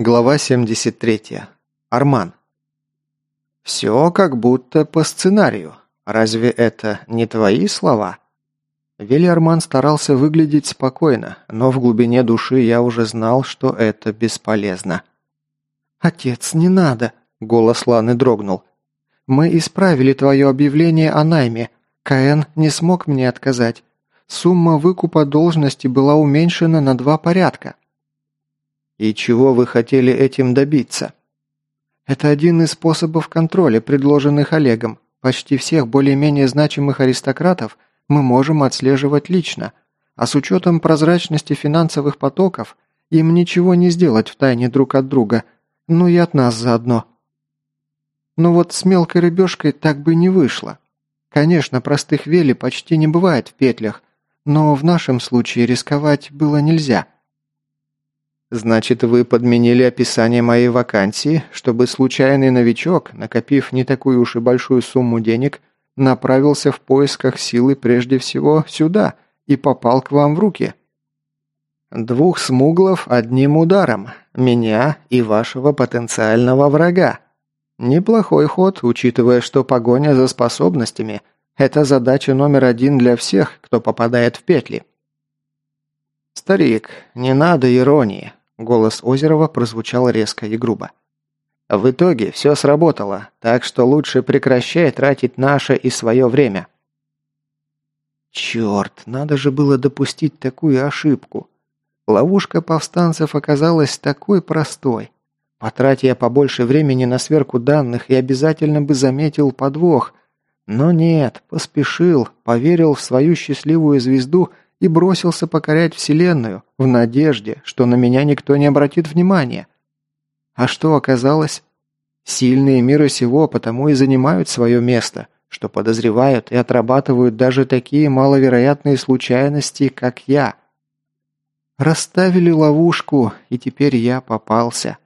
Глава 73. Арман. «Все как будто по сценарию. Разве это не твои слова?» Вилли Арман старался выглядеть спокойно, но в глубине души я уже знал, что это бесполезно. «Отец, не надо!» – голос Ланы дрогнул. «Мы исправили твое объявление о найме. КН не смог мне отказать. Сумма выкупа должности была уменьшена на два порядка». И чего вы хотели этим добиться? Это один из способов контроля, предложенных Олегом. Почти всех более-менее значимых аристократов мы можем отслеживать лично, а с учетом прозрачности финансовых потоков им ничего не сделать в тайне друг от друга, ну и от нас заодно. Но вот с мелкой рыбешкой так бы не вышло. Конечно, простых вели почти не бывает в петлях, но в нашем случае рисковать было нельзя – «Значит, вы подменили описание моей вакансии, чтобы случайный новичок, накопив не такую уж и большую сумму денег, направился в поисках силы прежде всего сюда и попал к вам в руки?» «Двух смуглов одним ударом. Меня и вашего потенциального врага. Неплохой ход, учитывая, что погоня за способностями – это задача номер один для всех, кто попадает в петли». «Старик, не надо иронии. Голос Озерова прозвучал резко и грубо. В итоге все сработало, так что лучше прекращай тратить наше и свое время. Черт, надо же было допустить такую ошибку. Ловушка повстанцев оказалась такой простой. Потратя я побольше времени на сверку данных и обязательно бы заметил подвох. Но нет, поспешил, поверил в свою счастливую звезду и бросился покорять Вселенную в надежде, что на меня никто не обратит внимания. А что оказалось? Сильные мира сего потому и занимают свое место, что подозревают и отрабатывают даже такие маловероятные случайности, как я. Расставили ловушку, и теперь я попался.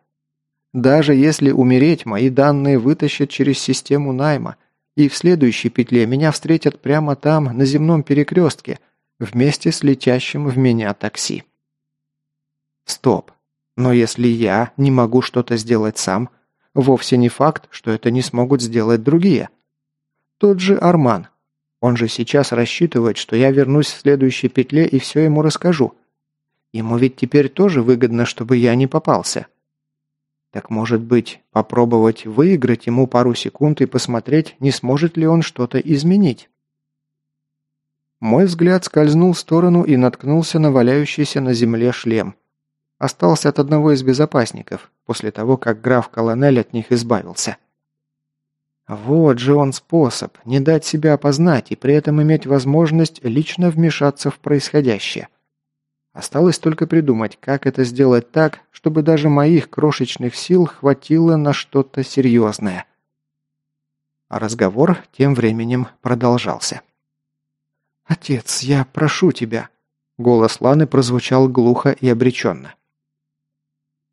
Даже если умереть, мои данные вытащат через систему найма, и в следующей петле меня встретят прямо там, на земном перекрестке – вместе с летящим в меня такси. Стоп. Но если я не могу что-то сделать сам, вовсе не факт, что это не смогут сделать другие. Тот же Арман. Он же сейчас рассчитывает, что я вернусь в следующей петле и все ему расскажу. Ему ведь теперь тоже выгодно, чтобы я не попался. Так может быть, попробовать выиграть ему пару секунд и посмотреть, не сможет ли он что-то изменить? Мой взгляд скользнул в сторону и наткнулся на валяющийся на земле шлем. Остался от одного из безопасников, после того, как граф-колонель от них избавился. Вот же он способ, не дать себя опознать и при этом иметь возможность лично вмешаться в происходящее. Осталось только придумать, как это сделать так, чтобы даже моих крошечных сил хватило на что-то серьезное. А разговор тем временем продолжался. «Отец, я прошу тебя!» Голос Ланы прозвучал глухо и обреченно.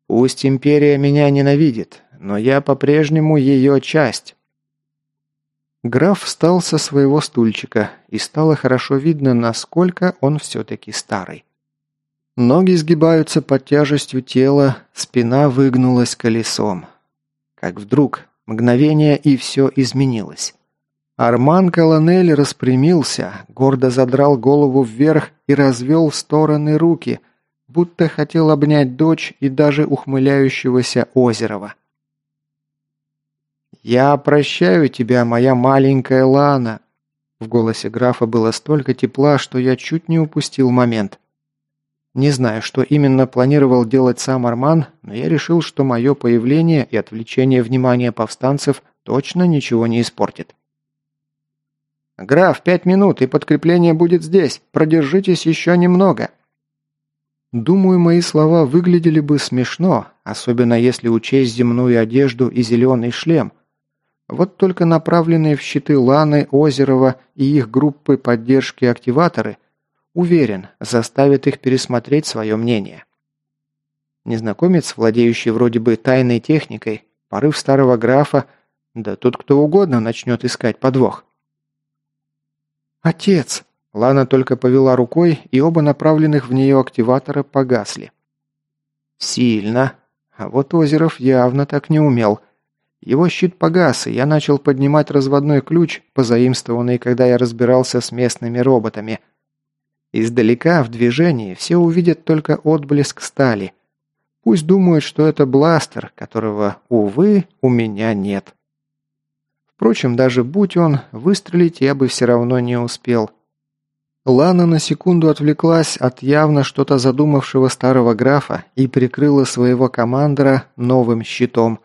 «Пусть Империя меня ненавидит, но я по-прежнему ее часть». Граф встал со своего стульчика, и стало хорошо видно, насколько он все-таки старый. Ноги сгибаются под тяжестью тела, спина выгнулась колесом. Как вдруг, мгновение, и все изменилось. Арман Колонель распрямился, гордо задрал голову вверх и развел в стороны руки, будто хотел обнять дочь и даже ухмыляющегося Озерова. «Я прощаю тебя, моя маленькая Лана!» В голосе графа было столько тепла, что я чуть не упустил момент. Не знаю, что именно планировал делать сам Арман, но я решил, что мое появление и отвлечение внимания повстанцев точно ничего не испортит. «Граф, пять минут, и подкрепление будет здесь. Продержитесь еще немного». Думаю, мои слова выглядели бы смешно, особенно если учесть земную одежду и зеленый шлем. Вот только направленные в щиты Ланы, Озерова и их группы поддержки активаторы, уверен, заставят их пересмотреть свое мнение. Незнакомец, владеющий вроде бы тайной техникой, порыв старого графа, да тут кто угодно начнет искать подвох. «Отец!» Лана только повела рукой, и оба направленных в нее активатора погасли. «Сильно. А вот Озеров явно так не умел. Его щит погас, и я начал поднимать разводной ключ, позаимствованный, когда я разбирался с местными роботами. Издалека, в движении, все увидят только отблеск стали. Пусть думают, что это бластер, которого, увы, у меня нет. Впрочем, даже будь он, выстрелить я бы все равно не успел. Лана на секунду отвлеклась от явно что-то задумавшего старого графа и прикрыла своего командора новым щитом.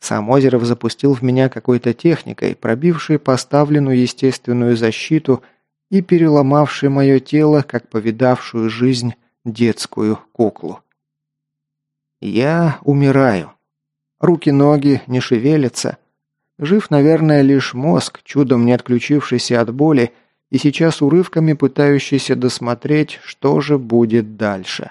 Сам Озеров запустил в меня какой-то техникой, пробившей поставленную естественную защиту и переломавшей мое тело, как повидавшую жизнь детскую куклу. Я умираю. Руки-ноги не шевелятся. Жив, наверное, лишь мозг, чудом не отключившийся от боли, и сейчас урывками пытающийся досмотреть, что же будет дальше.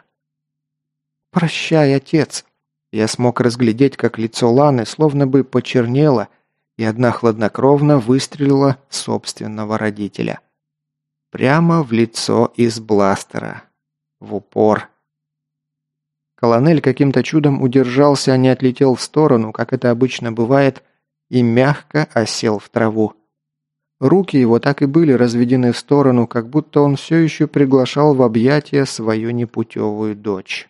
«Прощай, отец!» Я смог разглядеть, как лицо Ланы словно бы почернело, и одна хладнокровно выстрелила собственного родителя. Прямо в лицо из бластера. В упор. Колонель каким-то чудом удержался, а не отлетел в сторону, как это обычно бывает, и мягко осел в траву. Руки его так и были разведены в сторону, как будто он все еще приглашал в объятия свою непутевую дочь.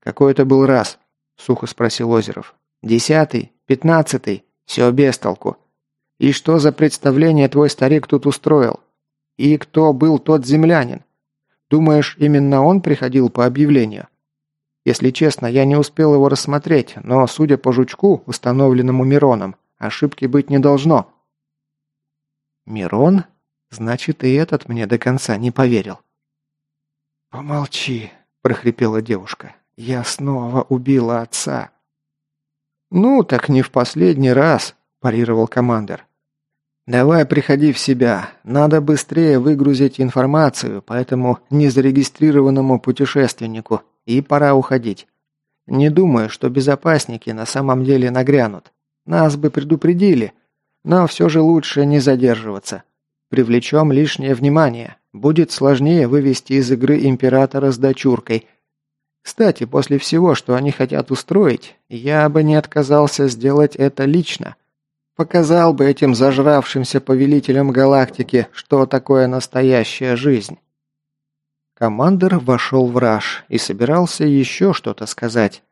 «Какой это был раз?» – сухо спросил Озеров. «Десятый? Пятнадцатый? Все без толку. И что за представление твой старик тут устроил? И кто был тот землянин? Думаешь, именно он приходил по объявлению? Если честно, я не успел его рассмотреть, но, судя по жучку, установленному Мироном, ошибки быть не должно». «Мирон? Значит, и этот мне до конца не поверил». «Помолчи», – прохрипела девушка. «Я снова убила отца». «Ну, так не в последний раз», – парировал командир. «Давай приходи в себя. Надо быстрее выгрузить информацию по этому незарегистрированному путешественнику, и пора уходить. Не думаю, что безопасники на самом деле нагрянут. Нас бы предупредили, но все же лучше не задерживаться. Привлечем лишнее внимание. Будет сложнее вывести из игры Императора с дочуркой. Кстати, после всего, что они хотят устроить, я бы не отказался сделать это лично. Показал бы этим зажравшимся повелителям галактики, что такое настоящая жизнь. Командор вошел в раж и собирался еще что-то сказать.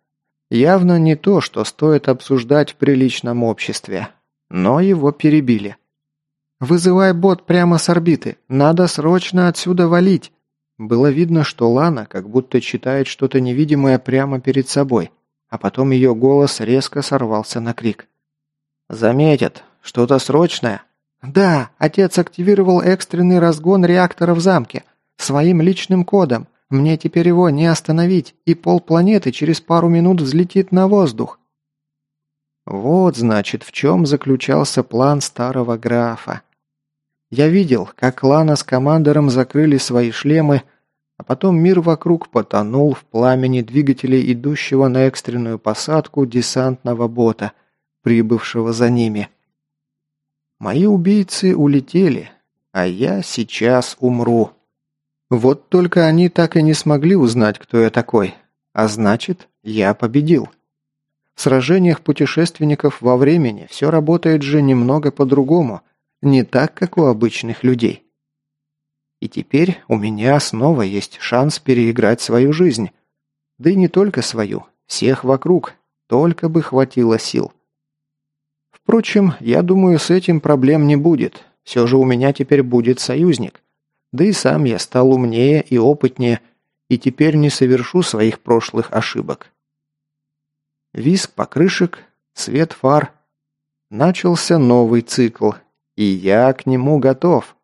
Явно не то, что стоит обсуждать в приличном обществе но его перебили. «Вызывай бот прямо с орбиты. Надо срочно отсюда валить». Было видно, что Лана как будто читает что-то невидимое прямо перед собой, а потом ее голос резко сорвался на крик. «Заметят. Что-то срочное?» «Да, отец активировал экстренный разгон реактора в замке. Своим личным кодом. Мне теперь его не остановить, и полпланеты через пару минут взлетит на воздух. Вот, значит, в чем заключался план старого графа. Я видел, как Лана с командором закрыли свои шлемы, а потом мир вокруг потонул в пламени двигателей идущего на экстренную посадку десантного бота, прибывшего за ними. Мои убийцы улетели, а я сейчас умру. Вот только они так и не смогли узнать, кто я такой, а значит, я победил. В сражениях путешественников во времени все работает же немного по-другому, не так, как у обычных людей. И теперь у меня снова есть шанс переиграть свою жизнь. Да и не только свою, всех вокруг, только бы хватило сил. Впрочем, я думаю, с этим проблем не будет. Все же у меня теперь будет союзник. Да и сам я стал умнее и опытнее, и теперь не совершу своих прошлых ошибок. Виск покрышек, свет фар. Начался новый цикл, и я к нему готов.